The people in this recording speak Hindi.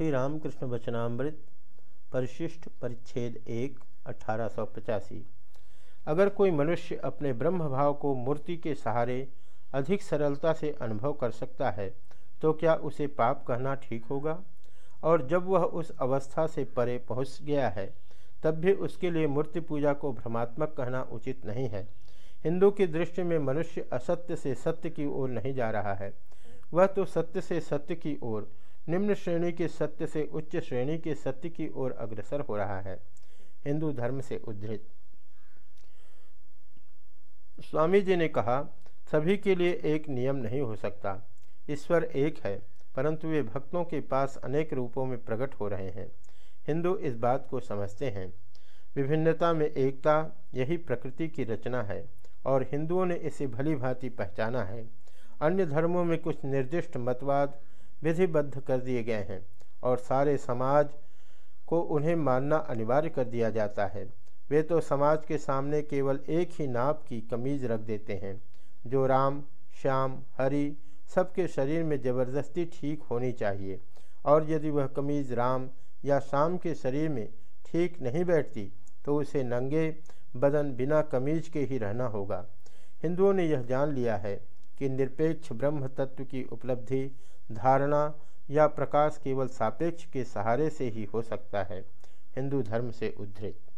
श्री रामकृष्ण वचनामृत, परिशिष्ट परिच्छेद एक, अठारह अगर कोई मनुष्य अपने ब्रह्म भाव को मूर्ति के सहारे अधिक सरलता से अनुभव कर सकता है तो क्या उसे पाप कहना ठीक होगा? और जब वह उस अवस्था से परे पहुँच गया है, तब भी उसके लिए मूर्ति पूजा को भ्रमात्मक कहना उचित नहीं है। हिंदू की दृष्टि में मनुष्य असत्य से सत्य की ओर नहीं जा रहा है। वह तो सत्य से सत्य की ओर निम्न श्रेणी के सत्य से उच्च श्रेणी के सत्य की ओर अग्रसर हो रहा है। हिंदू धर्म से उद्धृत। स्वामी जी ने कहा, सभी के लिए एक नियम नहीं हो सकता। ईश्वर एक है, परंतु वे भक्तों के पास अनेक रूपों में प्रकट हो रहे हैं। हिंदू इस बात को समझते हैं। विभिन्नता में एकता यही प्रकृति की रचना है, और हिंदुओं ने इसे भली भांति पहचाना है। अन्य धर्मों में कुछ निर्दिष्ट मतवाद विधिबद्ध कर दिए गए हैं और सारे समाज को उन्हें मानना अनिवार्य कर दिया जाता है। वे तो समाज के सामने केवल एक ही नाप की कमीज रख देते हैं, जो राम, श्याम, हरि, सबके शरीर में ज़बरदस्ती ठीक होनी चाहिए। और यदि वह कमीज राम या शाम के शरीर में ठीक नहीं बैठती तो उसे नंगे बदन बिना कमीज के ही रहना होगा। हिंदुओं ने यह जान लिया है कि निरपेक्ष ब्रह्म तत्व की उपलब्धि, धारणा या प्रकाश केवल सापेक्ष के सहारे से ही हो सकता है। हिंदू धर्म से उद्धृत।